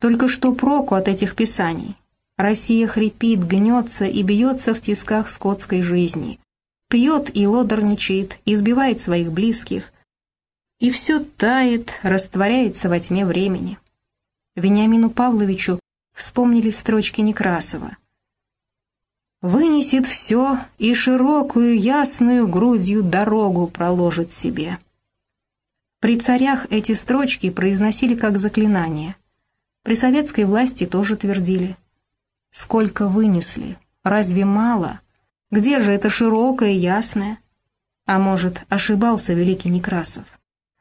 Только что проку от этих писаний? Россия хрипит, гнется и бьется в тисках скотской жизни. Пьет и лодорничает, избивает своих близких. И все тает, растворяется во тьме времени. Вениамину Павловичу вспомнили строчки Некрасова. «Вынесет все и широкую ясную грудью дорогу проложит себе». При царях эти строчки произносили как заклинание. При советской власти тоже твердили – Сколько вынесли? Разве мало? Где же это широкое, ясное? А может, ошибался великий Некрасов?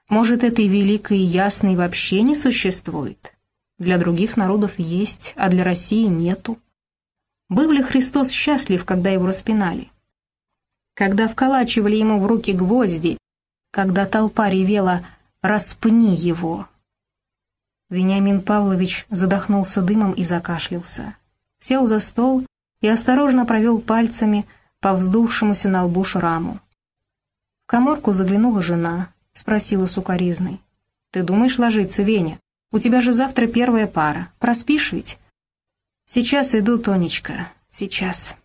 Может, этой великой и ясной вообще не существует? Для других народов есть, а для России нету. Был ли Христос счастлив, когда его распинали? Когда вколачивали ему в руки гвозди, когда толпа ревела «распни его». Вениамин Павлович задохнулся дымом и закашлялся сел за стол и осторожно провел пальцами по вздувшемуся на лбу шраму. В коморку заглянула жена, спросила сукоризной. «Ты думаешь ложиться, Веня? У тебя же завтра первая пара. Проспишь ведь?» «Сейчас иду, Тонечка, сейчас».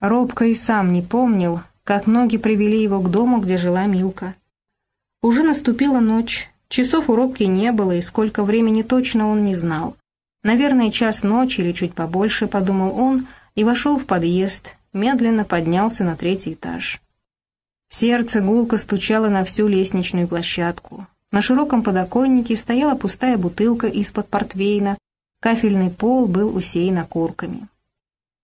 Робко и сам не помнил, как ноги привели его к дому, где жила Милка. Уже наступила ночь, часов у Робки не было, и сколько времени точно он не знал. Наверное, час ночи или чуть побольше, подумал он, и вошел в подъезд, медленно поднялся на третий этаж. Сердце гулко стучало на всю лестничную площадку. На широком подоконнике стояла пустая бутылка из-под портвейна, кафельный пол был усеян окурками.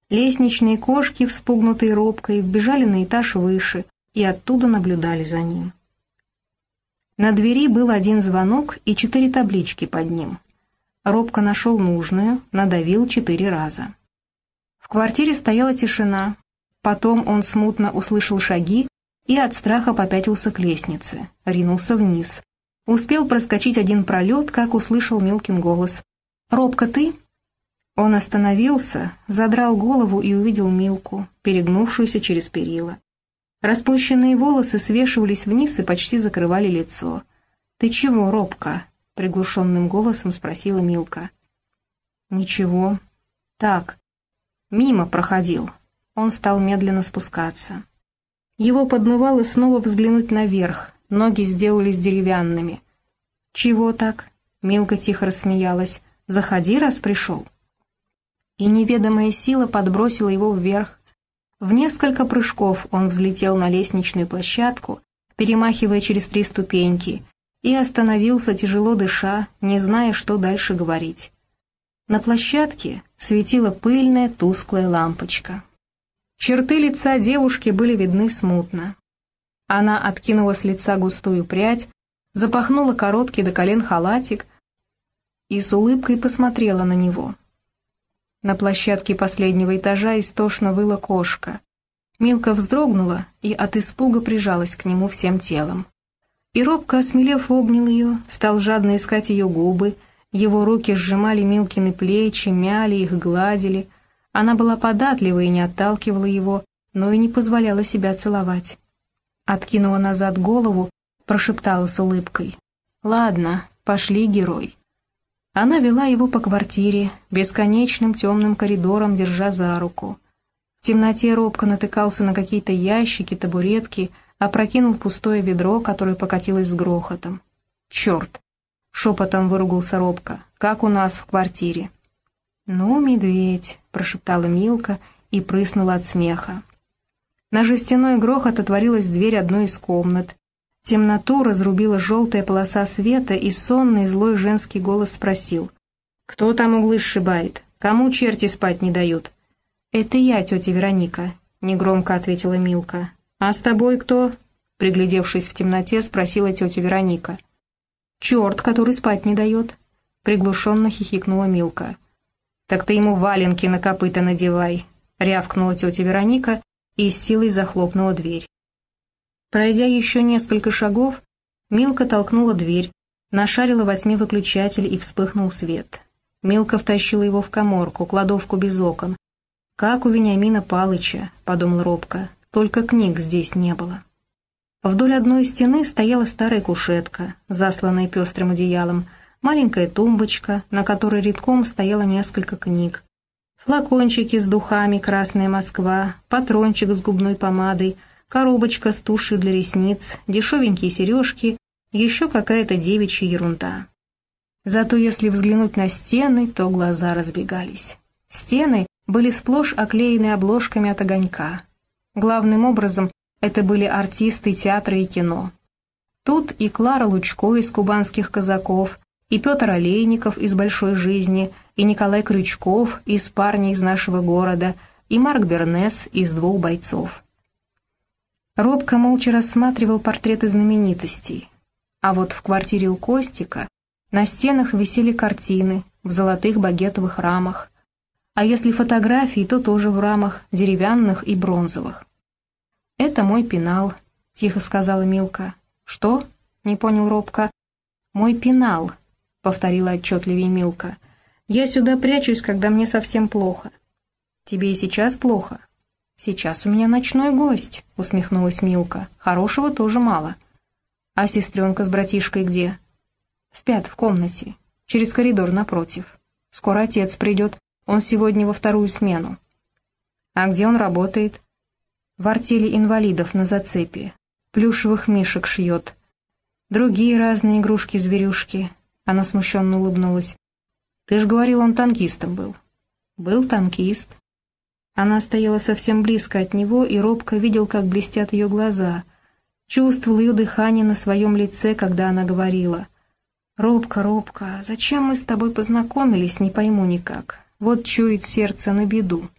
Лестничные кошки, вспугнутые робкой, вбежали на этаж выше и оттуда наблюдали за ним. На двери был один звонок и четыре таблички под ним — робко нашел нужную, надавил четыре раза. В квартире стояла тишина. Потом он смутно услышал шаги и от страха попятился к лестнице, ринулся вниз. Успел проскочить один пролет, как услышал Милкин голос. «Робко, ты?» Он остановился, задрал голову и увидел Милку, перегнувшуюся через перила. Распущенные волосы свешивались вниз и почти закрывали лицо. «Ты чего, Робко?» — приглушенным голосом спросила Милка. «Ничего. Так. Мимо проходил». Он стал медленно спускаться. Его подмывало снова взглянуть наверх, ноги сделались деревянными. «Чего так?» — Милка тихо рассмеялась. «Заходи, раз пришел». И неведомая сила подбросила его вверх. В несколько прыжков он взлетел на лестничную площадку, перемахивая через три ступеньки, и остановился, тяжело дыша, не зная, что дальше говорить. На площадке светила пыльная тусклая лампочка. Черты лица девушки были видны смутно. Она откинула с лица густую прядь, запахнула короткий до колен халатик и с улыбкой посмотрела на него. На площадке последнего этажа истошно выла кошка. Милка вздрогнула и от испуга прижалась к нему всем телом. И робко осмелев обнял ее, стал жадно искать ее губы, его руки сжимали Милкины плечи, мяли их, гладили. Она была податлива и не отталкивала его, но и не позволяла себя целовать. Откинула назад голову, прошептала с улыбкой. «Ладно, пошли, герой». Она вела его по квартире, бесконечным темным коридором, держа за руку. В темноте робко натыкался на какие-то ящики, табуретки, опрокинул пустое ведро, которое покатилось с грохотом. «Черт!» — шепотом выругался робко. «Как у нас в квартире?» «Ну, медведь!» — прошептала Милка и прыснула от смеха. На жестяной грохот отворилась дверь одной из комнат. Темноту разрубила желтая полоса света, и сонный злой женский голос спросил. «Кто там углы сшибает? Кому черти спать не дают?» «Это я, тетя Вероника», — негромко ответила Милка. «А с тобой кто?» — приглядевшись в темноте, спросила тетя Вероника. «Черт, который спать не дает», — приглушенно хихикнула Милка. «Так ты ему валенки на копыта надевай», — рявкнула тетя Вероника и с силой захлопнула дверь. Пройдя еще несколько шагов, Милка толкнула дверь, нашарила во тьме выключатель и вспыхнул свет. Милка втащила его в коморку, кладовку без окон. «Как у Вениамина Палыча», — подумал робко, только книг здесь не было. Вдоль одной стены стояла старая кушетка, засланная пестрым одеялом, маленькая тумбочка, на которой редком стояло несколько книг, флакончики с духами «Красная Москва», патрончик с губной помадой, коробочка с тушью для ресниц, дешевенькие сережки, еще какая-то девичья ерунда. Зато если взглянуть на стены, то глаза разбегались. Стены были сплошь оклеены обложками от огонька. Главным образом это были артисты театра и кино. Тут и Клара Лучко из «Кубанских казаков», и Петр Олейников из «Большой жизни», и Николай Крючков из «Парня из нашего города», и Марк Бернес из «Двух бойцов». Робко молча рассматривал портреты знаменитостей. А вот в квартире у Костика на стенах висели картины в золотых багетовых рамах, а если фотографии, то тоже в рамах, деревянных и бронзовых. «Это мой пенал», — тихо сказала Милка. «Что?» — не понял Робко. «Мой пенал», — повторила отчетливее Милка. «Я сюда прячусь, когда мне совсем плохо». «Тебе и сейчас плохо?» «Сейчас у меня ночной гость», — усмехнулась Милка. «Хорошего тоже мало». «А сестренка с братишкой где?» «Спят в комнате, через коридор напротив. Скоро отец придет, он сегодня во вторую смену». «А где он работает?» «В артели инвалидов на зацепе плюшевых мишек шьет. Другие разные игрушки-зверюшки. Она смущенно улыбнулась. Ты ж говорил, он танкистом был. Был танкист. Она стояла совсем близко от него и робко видел, как блестят ее глаза. Чувствовал ее дыхание на своем лице, когда она говорила. «Робко, робко, зачем мы с тобой познакомились, не пойму никак. Вот чует сердце на беду».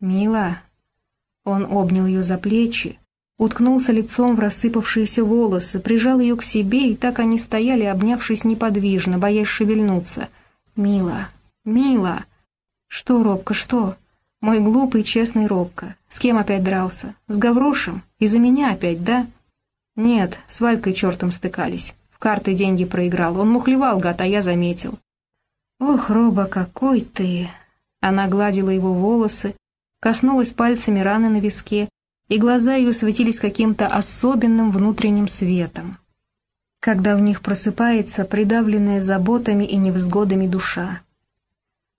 «Мила...» Он обнял ее за плечи, уткнулся лицом в рассыпавшиеся волосы, прижал ее к себе, и так они стояли, обнявшись неподвижно, боясь шевельнуться. «Мила! Мила!» «Что, Робка, что?» «Мой глупый, честный Робка. С кем опять дрался? С Гаврошем? Из-за меня опять, да?» «Нет, с Валькой чертом стыкались. В карты деньги проиграл. Он мухлевал, гад, а я заметил». «Ох, Роба, какой ты!» Она гладила его волосы, коснулась пальцами раны на виске, и глаза ее светились каким-то особенным внутренним светом, когда в них просыпается придавленная заботами и невзгодами душа.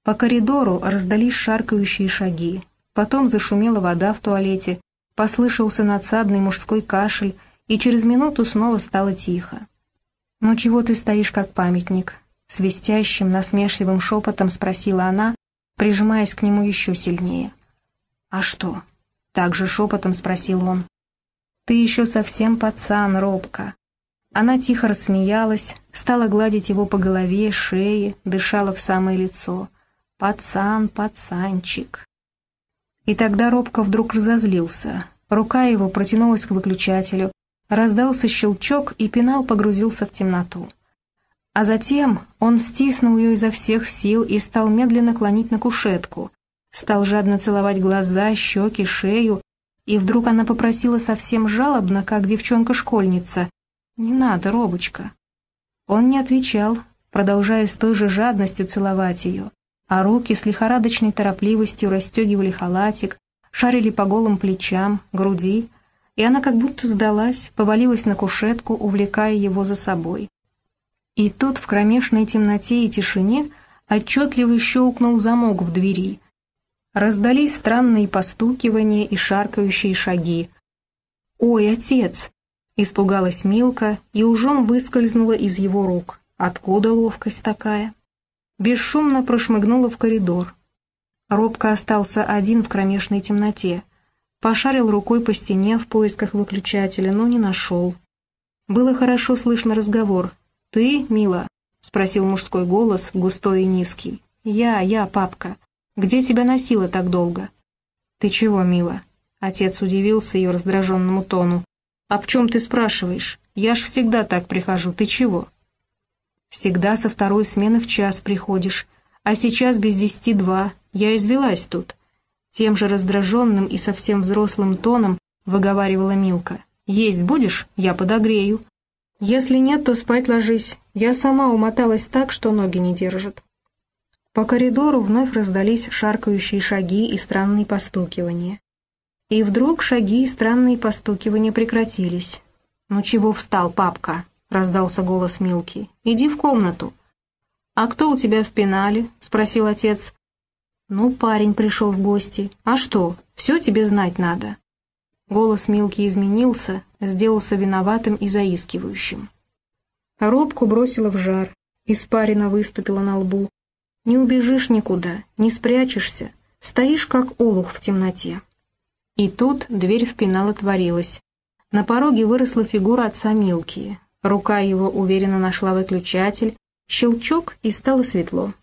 По коридору раздались шаркающие шаги, потом зашумела вода в туалете, послышался надсадный мужской кашель, и через минуту снова стало тихо. «Ну чего ты стоишь как памятник?» — свистящим, насмешливым шепотом спросила она, прижимаясь к нему еще сильнее. «А что?» Также шепотом спросил он. «Ты еще совсем пацан, робко». Она тихо рассмеялась, стала гладить его по голове, шее, дышала в самое лицо. «Пацан, пацанчик». И тогда робко вдруг разозлился. Рука его протянулась к выключателю, раздался щелчок, и пенал погрузился в темноту. А затем он стиснул ее изо всех сил и стал медленно клонить на кушетку, стал жадно целовать глаза, щеки, шею, и вдруг она попросила совсем жалобно, как девчонка-школьница. «Не надо, Робочка». Он не отвечал, продолжая с той же жадностью целовать ее, а руки с лихорадочной торопливостью расстегивали халатик, шарили по голым плечам, груди, и она как будто сдалась, повалилась на кушетку, увлекая его за собой. И тут в кромешной темноте и тишине отчетливо щелкнул замок в двери — Раздались странные постукивания и шаркающие шаги. «Ой, отец!» — испугалась Милка и ужом выскользнула из его рук. «Откуда ловкость такая?» Бесшумно прошмыгнула в коридор. Робко остался один в кромешной темноте. Пошарил рукой по стене в поисках выключателя, но не нашел. Было хорошо слышно разговор. «Ты, Мила?» — спросил мужской голос, густой и низкий. «Я, я, папка. Где тебя носило так долго?» «Ты чего, мила?» Отец удивился ее раздраженному тону. «Об чем ты спрашиваешь? Я ж всегда так прихожу, ты чего?» «Всегда со второй смены в час приходишь, а сейчас без десяти два, я извелась тут». Тем же раздраженным и совсем взрослым тоном выговаривала Милка. «Есть будешь? Я подогрею». «Если нет, то спать ложись. Я сама умоталась так, что ноги не держат». По коридору вновь раздались шаркающие шаги и странные постукивания. И вдруг шаги и странные постукивания прекратились. «Ну чего встал, папка?» — раздался голос Милки. «Иди в комнату. «А кто у тебя в пенале?» — спросил отец. «Ну, парень пришел в гости. А что, все тебе знать надо?» Голос Милки изменился, сделался виноватым и заискивающим. Робку бросила в жар, испарина выступила на лбу. «Не убежишь никуда, не спрячешься, стоишь как улух в темноте». И тут дверь в пенал отворилась. На пороге выросла фигура отца Милки. Рука его уверенно нашла выключатель, щелчок, и стало светло.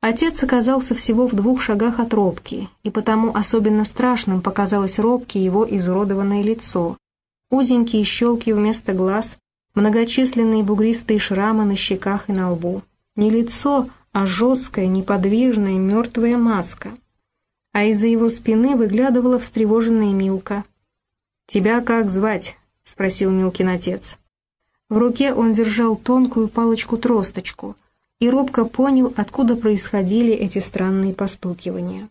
Отец оказался всего в двух шагах от Робки, и потому особенно страшным показалось Робке его изуродованное лицо. Узенькие щелки вместо глаз, многочисленные бугристые шрамы на щеках и на лбу. Не лицо, а жесткая, неподвижная, мертвая маска. А из-за его спины выглядывала встревоженная Милка. «Тебя как звать?» — спросил Милкин отец. В руке он держал тонкую палочку-тросточку — и робко понял, откуда происходили эти странные постукивания.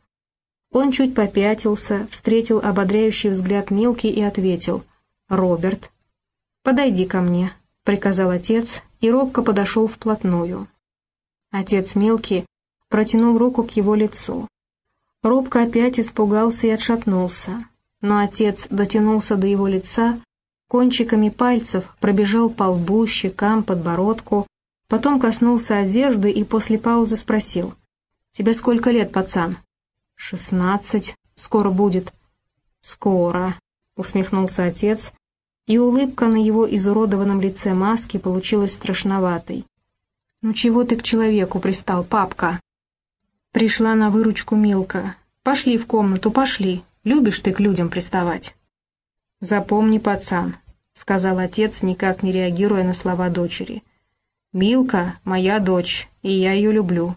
Он чуть попятился, встретил ободряющий взгляд Милки и ответил «Роберт». «Подойди ко мне», — приказал отец, и робко подошел вплотную. Отец Милки протянул руку к его лицу. Робко опять испугался и отшатнулся, но отец дотянулся до его лица, кончиками пальцев пробежал по лбу, щекам, подбородку, Потом коснулся одежды и после паузы спросил. «Тебе сколько лет, пацан?» «Шестнадцать. Скоро будет». «Скоро», — усмехнулся отец, и улыбка на его изуродованном лице маски получилась страшноватой. «Ну чего ты к человеку пристал, папка?» Пришла на выручку Милка. «Пошли в комнату, пошли. Любишь ты к людям приставать». «Запомни, пацан», — сказал отец, никак не реагируя на слова дочери. Милка — моя дочь, и я ее люблю.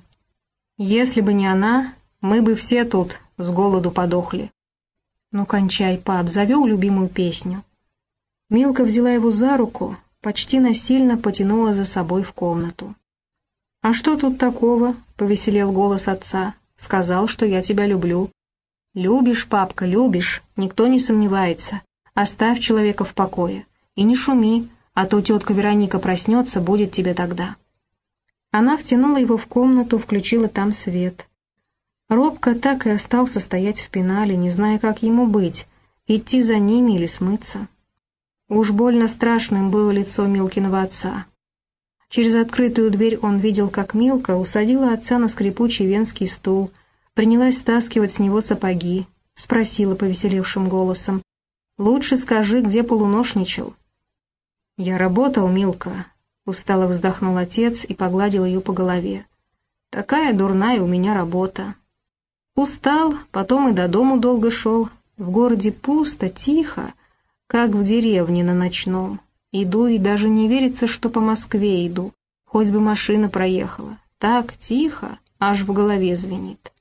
Если бы не она, мы бы все тут с голоду подохли. Ну, кончай, пап, завел любимую песню. Милка взяла его за руку, почти насильно потянула за собой в комнату. «А что тут такого?» — повеселел голос отца. «Сказал, что я тебя люблю». «Любишь, папка, любишь, никто не сомневается. Оставь человека в покое. И не шуми, а то тетка Вероника проснется, будет тебе тогда». Она втянула его в комнату, включила там свет. Робко так и остался стоять в пенале, не зная, как ему быть, идти за ними или смыться. Уж больно страшным было лицо Милкиного отца. Через открытую дверь он видел, как Милка усадила отца на скрипучий венский стул, принялась стаскивать с него сапоги, спросила повеселевшим голосом. «Лучше скажи, где полуношничал?» «Я работал, Милка», — устало вздохнул отец и погладил ее по голове. «Такая дурная у меня работа». Устал, потом и до дому долго шел. В городе пусто, тихо, как в деревне на ночном. Иду и даже не верится, что по Москве иду. Хоть бы машина проехала. Так тихо, аж в голове звенит.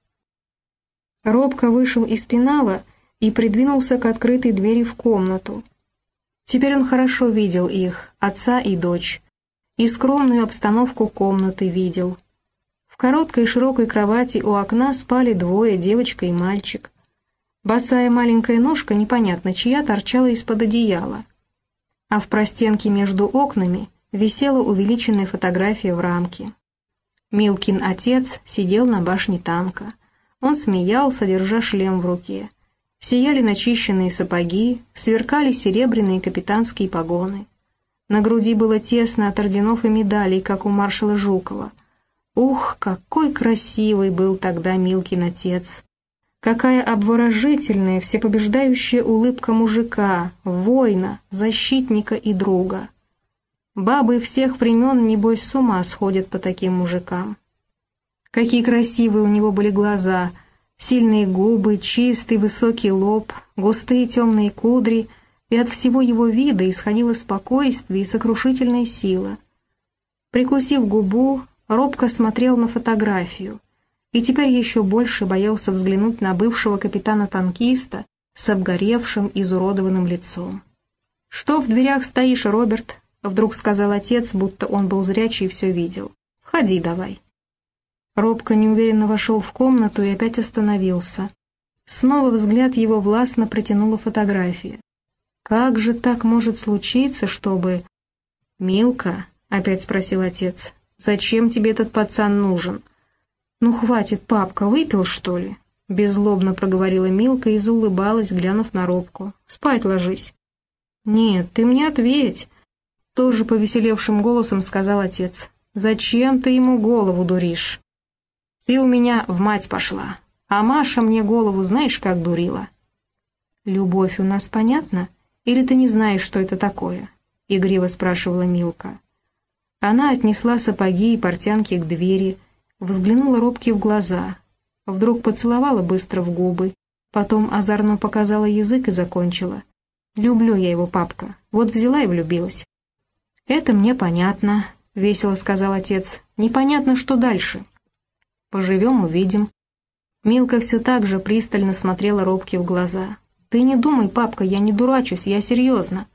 Робко вышел из пенала и придвинулся к открытой двери в комнату. Теперь он хорошо видел их, отца и дочь, и скромную обстановку комнаты видел. В короткой широкой кровати у окна спали двое, девочка и мальчик. Босая маленькая ножка, непонятно чья, торчала из-под одеяла. А в простенке между окнами висела увеличенная фотография в рамке. Милкин отец сидел на башне танка. Он смеялся, держа шлем в руке. Сияли начищенные сапоги, сверкали серебряные капитанские погоны. На груди было тесно от орденов и медалей, как у маршала Жукова. Ух, какой красивый был тогда Милкин отец! Какая обворожительная, всепобеждающая улыбка мужика, воина, защитника и друга! Бабы всех времен, небось, с ума сходят по таким мужикам. Какие красивые у него были глаза — Сильные губы, чистый высокий лоб, густые темные кудри, и от всего его вида исходило спокойствие и сокрушительная сила. Прикусив губу, робко смотрел на фотографию, и теперь еще больше боялся взглянуть на бывшего капитана-танкиста с обгоревшим, изуродованным лицом. «Что в дверях стоишь, Роберт?» — вдруг сказал отец, будто он был зрячий и все видел. «Входи давай». Робко неуверенно вошел в комнату и опять остановился. Снова взгляд его властно протянула фотография. «Как же так может случиться, чтобы...» «Милка?» — опять спросил отец. Зачем тебе этот пацан нужен?» «Ну хватит, папка, выпил, что ли?» Беззлобно проговорила Милка и заулыбалась, глянув на Робку. «Спать ложись». «Нет, ты мне ответь», — тоже повеселевшим голосом сказал отец. «Зачем ты ему голову дуришь?» «Ты у меня в мать пошла, а Маша мне голову знаешь, как дурила?» «Любовь у нас понятна? Или ты не знаешь, что это такое?» — игриво спрашивала Милка. Она отнесла сапоги и портянки к двери, взглянула Робке в глаза, вдруг поцеловала быстро в губы, потом озорно показала язык и закончила. «Люблю я его, папка, вот взяла и влюбилась». «Это мне понятно», — весело сказал отец. «Непонятно, что дальше». «Поживем, увидим». Милка все так же пристально смотрела Робке в глаза. «Ты не думай, папка, я не дурачусь, я серьезно».